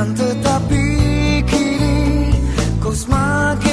Tetapi kini kau semakin